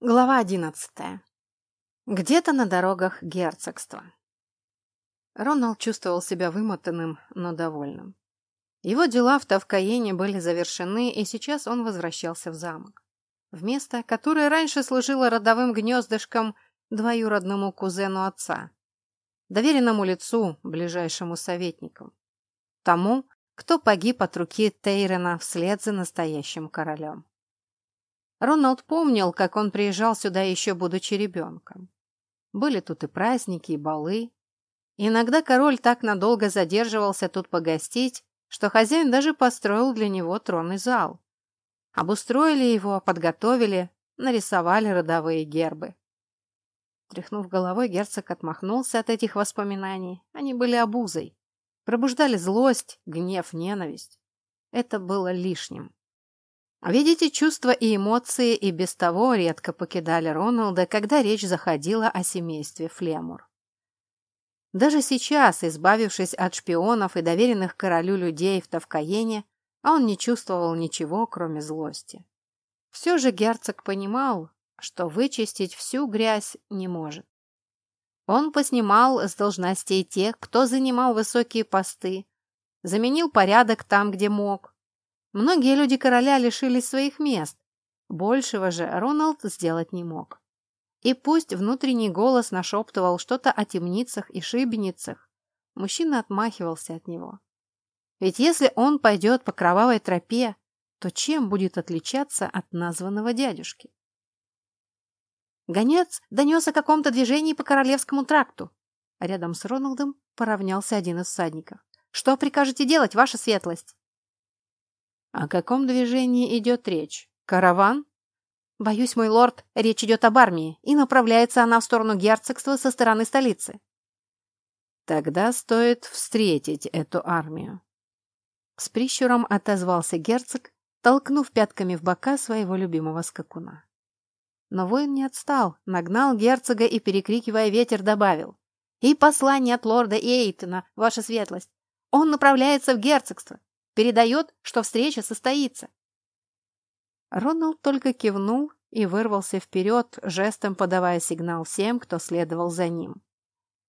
Глава одиннадцатая. Где-то на дорогах герцогства. Роналд чувствовал себя вымотанным, но довольным. Его дела в Тавкаене были завершены, и сейчас он возвращался в замок. В место, которое раньше служило родовым гнездышком двоюродному кузену отца, доверенному лицу, ближайшему советнику, тому, кто погиб от руки Тейрена вслед за настоящим королем. Роналд помнил, как он приезжал сюда еще будучи ребенком. Были тут и праздники, и балы. Иногда король так надолго задерживался тут погостить, что хозяин даже построил для него тронный зал. Обустроили его, подготовили, нарисовали родовые гербы. Тряхнув головой, герцог отмахнулся от этих воспоминаний. Они были обузой. Пробуждали злость, гнев, ненависть. Это было лишним. Видите, чувства и эмоции и без того редко покидали Роналда, когда речь заходила о семействе Флемур. Даже сейчас, избавившись от шпионов и доверенных королю людей в Тавкаене, он не чувствовал ничего, кроме злости. Все же герцог понимал, что вычистить всю грязь не может. Он поснимал с должностей тех, кто занимал высокие посты, заменил порядок там, где мог, Многие люди короля лишились своих мест. Большего же Роналд сделать не мог. И пусть внутренний голос нашептывал что-то о темницах и шибеницах, мужчина отмахивался от него. Ведь если он пойдет по кровавой тропе, то чем будет отличаться от названного дядюшки? Гонец донес о каком-то движении по Королевскому тракту. Рядом с Роналдом поравнялся один из всадников. «Что прикажете делать, ваша светлость?» О каком движении идет речь? Караван? Боюсь, мой лорд, речь идет об армии, и направляется она в сторону герцогства со стороны столицы. Тогда стоит встретить эту армию. С прищуром отозвался герцог, толкнув пятками в бока своего любимого скакуна. Но воин не отстал, нагнал герцога и, перекрикивая ветер, добавил. «И послание от лорда Эйтона, ваша светлость! Он направляется в герцогство! Передает, что встреча состоится. Роналд только кивнул и вырвался вперед, жестом подавая сигнал всем, кто следовал за ним.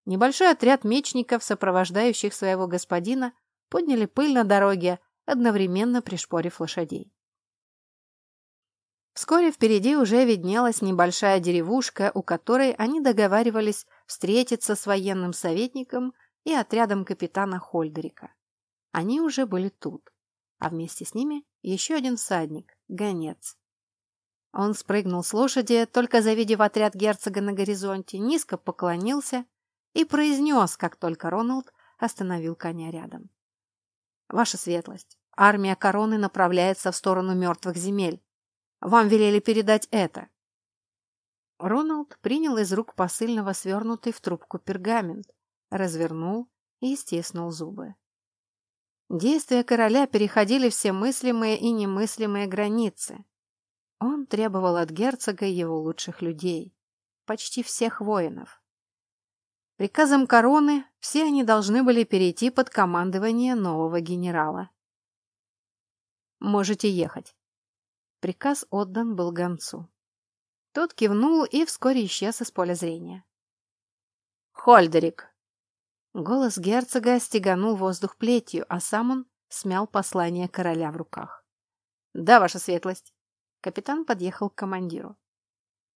Небольшой отряд мечников, сопровождающих своего господина, подняли пыль на дороге, одновременно пришпорив лошадей. Вскоре впереди уже виднелась небольшая деревушка, у которой они договаривались встретиться с военным советником и отрядом капитана Хольдерика. Они уже были тут, а вместе с ними еще один всадник, гонец. Он спрыгнул с лошади, только завидев отряд герцога на горизонте, низко поклонился и произнес, как только Роналд остановил коня рядом. «Ваша светлость, армия короны направляется в сторону мертвых земель. Вам велели передать это». Роналд принял из рук посыльного свернутый в трубку пергамент, развернул и стиснул зубы. Действия короля переходили все мыслимые и немыслимые границы. Он требовал от герцога его лучших людей, почти всех воинов. Приказом короны все они должны были перейти под командование нового генерала. «Можете ехать». Приказ отдан был гонцу. Тот кивнул и вскоре исчез из поля зрения. «Хольдерик, Голос герцога стеганул воздух плетью, а сам он смял послание короля в руках. «Да, ваша светлость!» Капитан подъехал к командиру.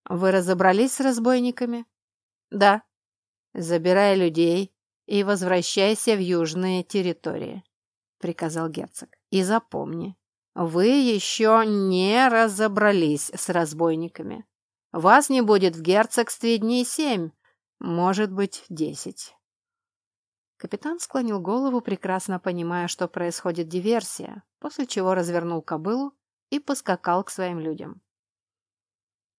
«Вы разобрались с разбойниками?» «Да». «Забирай людей и возвращайся в южные территории», — приказал герцог. «И запомни, вы еще не разобрались с разбойниками. Вас не будет в герцогстве дней семь, может быть, десять». Капитан склонил голову, прекрасно понимая, что происходит диверсия, после чего развернул кобылу и поскакал к своим людям.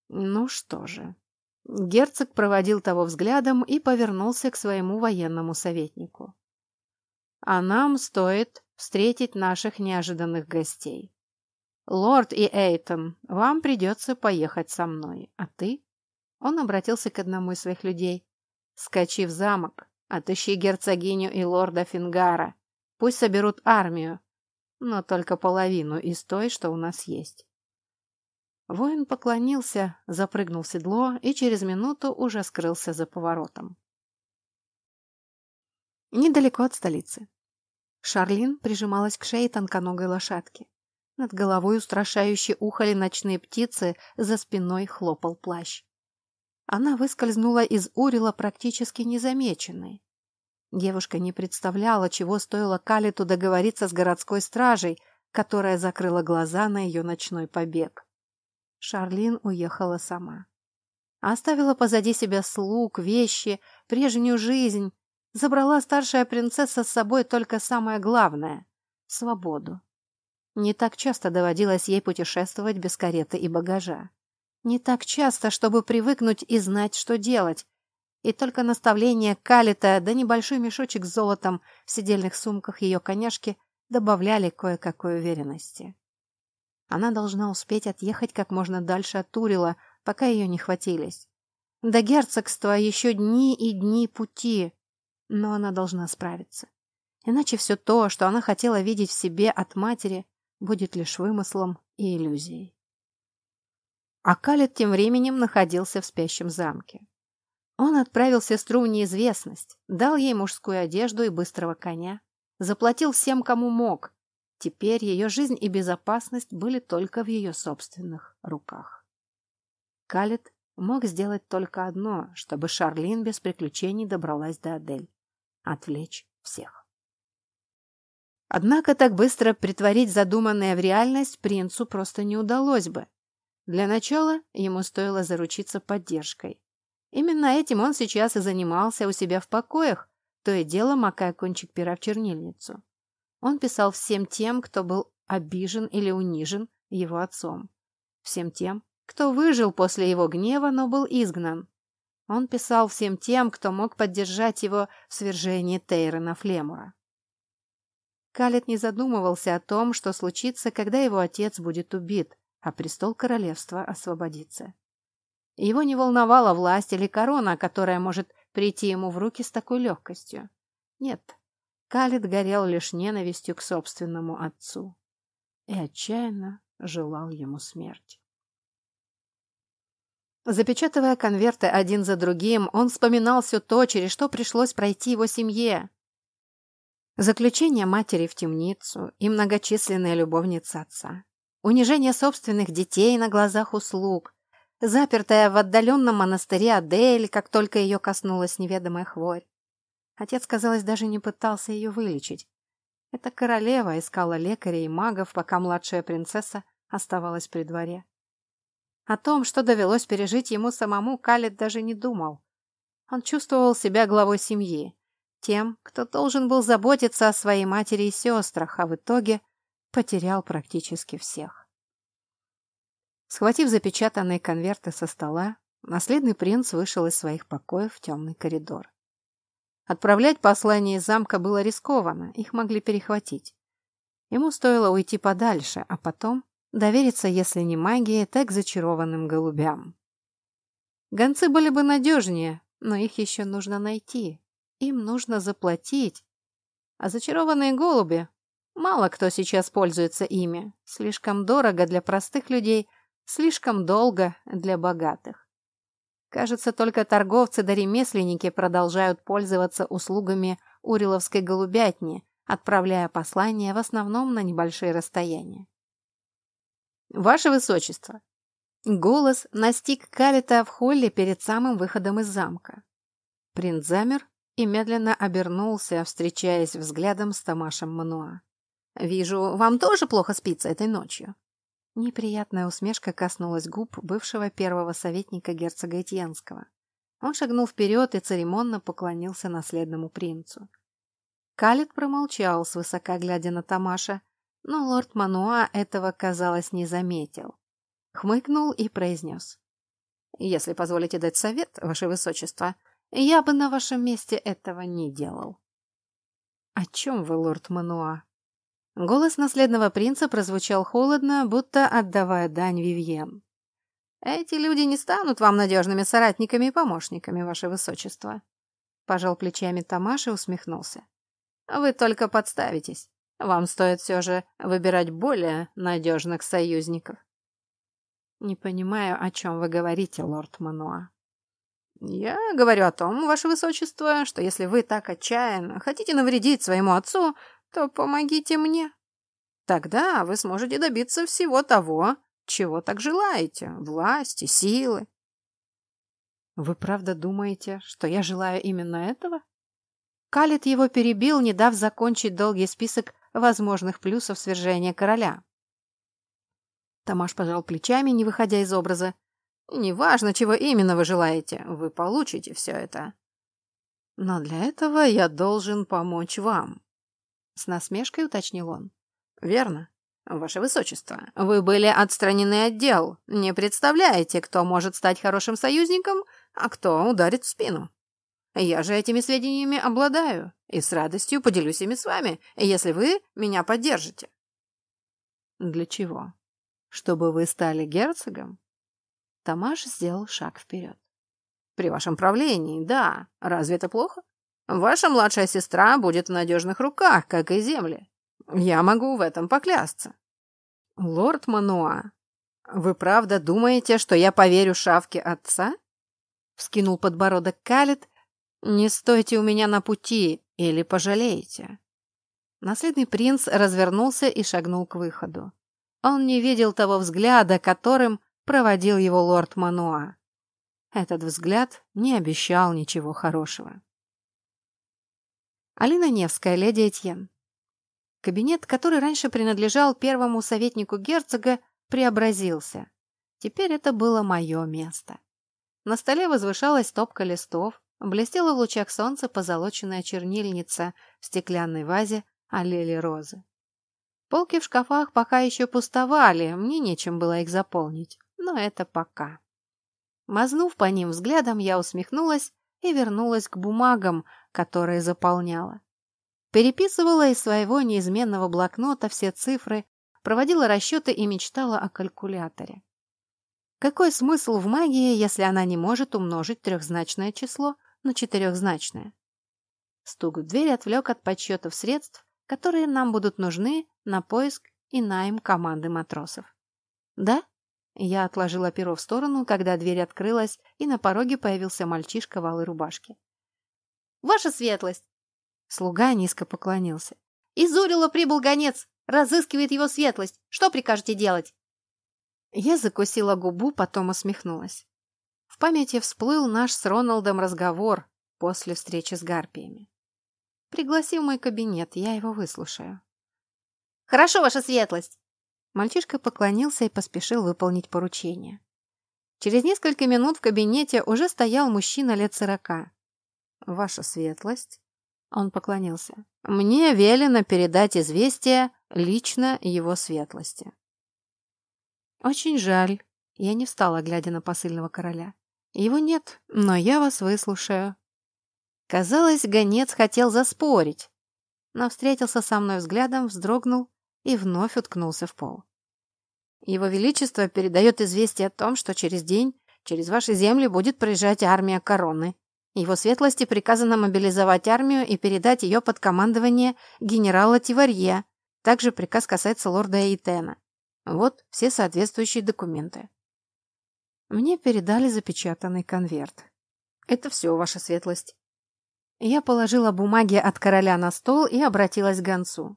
Ну что же. Герцог проводил того взглядом и повернулся к своему военному советнику. А нам стоит встретить наших неожиданных гостей. Лорд и Эйтон, вам придется поехать со мной, а ты? Он обратился к одному из своих людей. Скачи в замок, Отыщи герцогиню и лорда Фингара. Пусть соберут армию, но только половину из той, что у нас есть. Воин поклонился, запрыгнул в седло и через минуту уже скрылся за поворотом. Недалеко от столицы. Шарлин прижималась к шее тонконогой лошадки. Над головой устрашающе ухали ночные птицы, за спиной хлопал плащ. Она выскользнула из Урила практически незамеченной. Девушка не представляла, чего стоило Калиту договориться с городской стражей, которая закрыла глаза на ее ночной побег. Шарлин уехала сама. Оставила позади себя слуг, вещи, прежнюю жизнь. Забрала старшая принцесса с собой только самое главное — свободу. Не так часто доводилось ей путешествовать без кареты и багажа. Не так часто, чтобы привыкнуть и знать, что делать. И только наставление Калита да небольшой мешочек с золотом в сидельных сумках ее коняшки добавляли кое-какой уверенности. Она должна успеть отъехать как можно дальше от Турила, пока ее не хватились. До герцогства еще дни и дни пути, но она должна справиться. Иначе все то, что она хотела видеть в себе от матери, будет лишь вымыслом и иллюзией. А Калет тем временем находился в спящем замке. Он отправил сестру в неизвестность, дал ей мужскую одежду и быстрого коня, заплатил всем, кому мог. Теперь ее жизнь и безопасность были только в ее собственных руках. Калет мог сделать только одно, чтобы Шарлин без приключений добралась до Адель. Отвлечь всех. Однако так быстро притворить задуманное в реальность принцу просто не удалось бы. Для начала ему стоило заручиться поддержкой. Именно этим он сейчас и занимался у себя в покоях, то и дело макая кончик пера в чернильницу. Он писал всем тем, кто был обижен или унижен его отцом. Всем тем, кто выжил после его гнева, но был изгнан. Он писал всем тем, кто мог поддержать его в свержении Тейрона Флемура. Калет не задумывался о том, что случится, когда его отец будет убит, а престол королевства освободится. Его не волновала власть или корона, которая может прийти ему в руки с такой легкостью. Нет, Калит горел лишь ненавистью к собственному отцу и отчаянно желал ему смерти. Запечатывая конверты один за другим, он вспоминал все то, через что пришлось пройти его семье. Заключение матери в темницу и многочисленные любовницы отца унижение собственных детей на глазах услуг, запертая в отдаленном монастыре Адель, как только ее коснулась неведомая хворь. Отец, казалось, даже не пытался ее вылечить. Эта королева искала лекарей и магов, пока младшая принцесса оставалась при дворе. О том, что довелось пережить ему самому, Калит даже не думал. Он чувствовал себя главой семьи, тем, кто должен был заботиться о своей матери и сестрах, а в итоге потерял практически всех. Схватив запечатанные конверты со стола, наследный принц вышел из своих покоев в темный коридор. Отправлять послание из замка было рискованно, их могли перехватить. Ему стоило уйти подальше, а потом довериться, если не магии, так зачарованным голубям. Гонцы были бы надежнее, но их еще нужно найти. Им нужно заплатить. А зачарованные голуби Мало кто сейчас пользуется ими. Слишком дорого для простых людей, слишком долго для богатых. Кажется, только торговцы да ремесленники продолжают пользоваться услугами Уриловской голубятни, отправляя послания в основном на небольшие расстояния. «Ваше Высочество!» Голос настиг Калита в холле перед самым выходом из замка. Принц замер и медленно обернулся, встречаясь взглядом с Тамашем Мануа. «Вижу, вам тоже плохо спится этой ночью». Неприятная усмешка коснулась губ бывшего первого советника герцога Этьенского. Он шагнул вперед и церемонно поклонился наследному принцу. Калит промолчал, свысока глядя на Тамаша, но лорд Мануа этого, казалось, не заметил. Хмыкнул и произнес. «Если позволите дать совет, ваше высочество, я бы на вашем месте этого не делал». «О чем вы, лорд Мануа?» Голос наследного принца прозвучал холодно, будто отдавая дань Вивьен. «Эти люди не станут вам надежными соратниками и помощниками, ваше высочество», — пожал плечами Тамаш и усмехнулся. «Вы только подставитесь. Вам стоит все же выбирать более надежных союзников». «Не понимаю, о чем вы говорите, лорд Мануа». «Я говорю о том, ваше высочество, что если вы так отчаянно хотите навредить своему отцу, то помогите мне. Тогда вы сможете добиться всего того, чего так желаете – власти, силы». «Вы правда думаете, что я желаю именно этого?» Калит его перебил, не дав закончить долгий список возможных плюсов свержения короля. Тамаш пожал плечами, не выходя из образа. «Неважно, чего именно вы желаете, вы получите все это. Но для этого я должен помочь вам», — с насмешкой уточнил он. «Верно, ваше высочество. Вы были отстранены от дел, не представляете, кто может стать хорошим союзником, а кто ударит в спину. Я же этими сведениями обладаю и с радостью поделюсь ими с вами, если вы меня поддержите». «Для чего?» чтобы вы стали герцогом? Тамаш сделал шаг вперед. При вашем правлении, да. Разве это плохо? Ваша младшая сестра будет в надежных руках, как и земли. Я могу в этом поклясться. Лорд Мануа, вы правда думаете, что я поверю шавке отца? Вскинул подбородок Калет. Не стойте у меня на пути, или пожалеете. Наследный принц развернулся и шагнул к выходу. Он не видел того взгляда, которым проводил его лорд Мануа. Этот взгляд не обещал ничего хорошего. Алина Невская, леди Этьен. Кабинет, который раньше принадлежал первому советнику герцога, преобразился. Теперь это было мое место. На столе возвышалась топка листов, блестела в лучах солнца позолоченная чернильница в стеклянной вазе аллели розы. Полки в шкафах пока еще пустовали, мне нечем было их заполнить, но это пока. Мазнув по ним взглядом, я усмехнулась и вернулась к бумагам, которые заполняла. Переписывала из своего неизменного блокнота все цифры, проводила расчеты и мечтала о калькуляторе. Какой смысл в магии, если она не может умножить трехзначное число на четырехзначное? Стук в дверь отвлек от подсчетов средств, которые нам будут нужны на поиск и найм команды матросов. «Да?» Я отложила перо в сторону, когда дверь открылась, и на пороге появился мальчишка в алой рубашке. «Ваша светлость!» Слуга низко поклонился. «Из Урила прибыл гонец! Разыскивает его светлость! Что прикажете делать?» Я закусила губу, потом усмехнулась. В памяти всплыл наш с Роналдом разговор после встречи с гарпиями. Пригласи в мой кабинет, я его выслушаю. Хорошо, ваша светлость. Мальчишка поклонился и поспешил выполнить поручение. Через несколько минут в кабинете уже стоял мужчина лет сорока. «Ваша светлость», — он поклонился, — «мне велено передать известие лично его светлости». «Очень жаль», — я не встала, глядя на посыльного короля. «Его нет, но я вас выслушаю». Казалось, гонец хотел заспорить, но встретился со мной взглядом, вздрогнул и вновь уткнулся в пол. Его Величество передает известие о том, что через день через ваши земли будет проезжать армия короны. Его светлости приказано мобилизовать армию и передать ее под командование генерала Тиварье. Также приказ касается лорда Эйтена. Вот все соответствующие документы. Мне передали запечатанный конверт. Это все, ваша светлость. Я положила бумаги от короля на стол и обратилась к гонцу.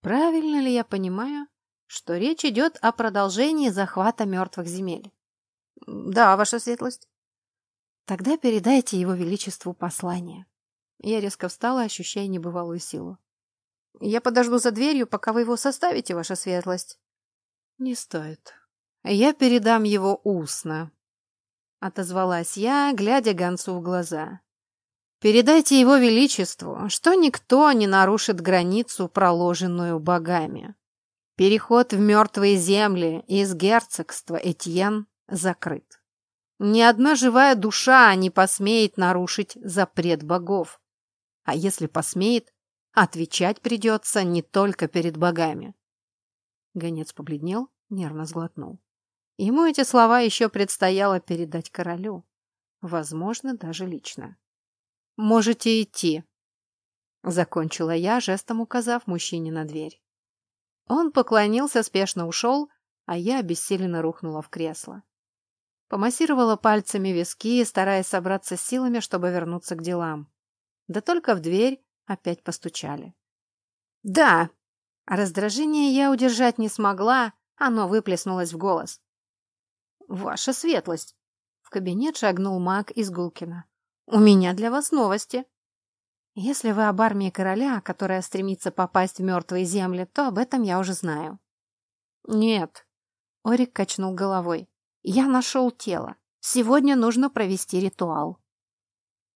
Правильно ли я понимаю, что речь идет о продолжении захвата мертвых земель? Да, ваша светлость. Тогда передайте его величеству послание. Я резко встала, ощущая небывалую силу. Я подожду за дверью, пока вы его составите, ваша светлость. Не стоит. Я передам его устно. Отозвалась я, глядя гонцу в глаза. Передайте его величеству, что никто не нарушит границу, проложенную богами. Переход в мертвые земли из герцогства Этьен закрыт. Ни одна живая душа не посмеет нарушить запрет богов. А если посмеет, отвечать придется не только перед богами. Гонец побледнел, нервно сглотнул. Ему эти слова еще предстояло передать королю. Возможно, даже лично. «Можете идти», — закончила я, жестом указав мужчине на дверь. Он поклонился, спешно ушел, а я обессиленно рухнула в кресло. Помассировала пальцами виски, стараясь собраться силами, чтобы вернуться к делам. Да только в дверь опять постучали. «Да!» Раздражение я удержать не смогла, оно выплеснулось в голос. «Ваша светлость!» В кабинет шагнул маг из Гулкина. «У меня для вас новости!» «Если вы об армии короля, которая стремится попасть в мертвые земли, то об этом я уже знаю». «Нет», — Орик качнул головой. Я нашел тело. Сегодня нужно провести ритуал.